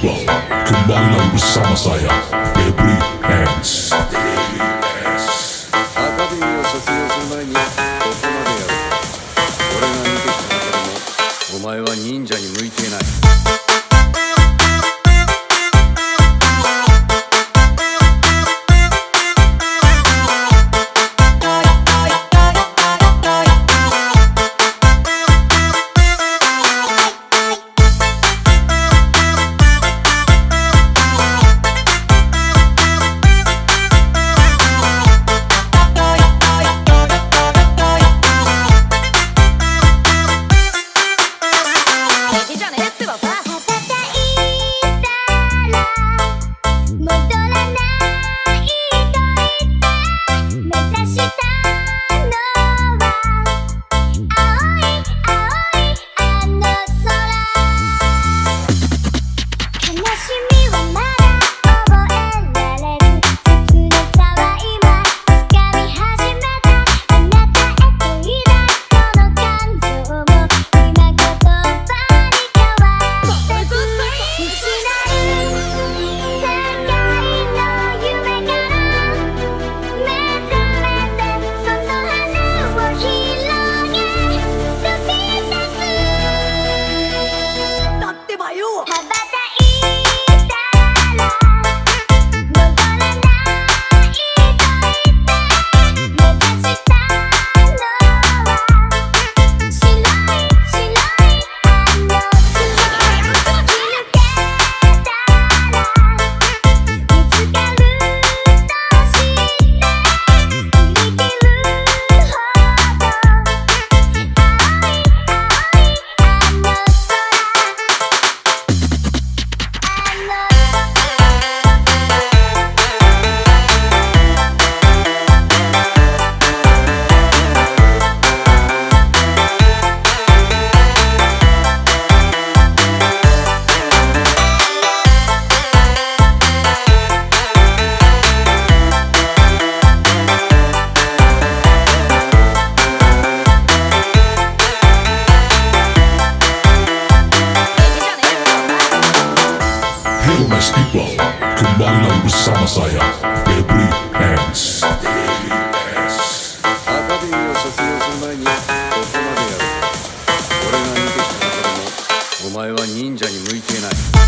Flow Kembali lagi bersama saya Febri Hands お前は忍者に向いていない。Mas people Kembali lagi bersama saya Debri Hands お前は忍者に向いてない。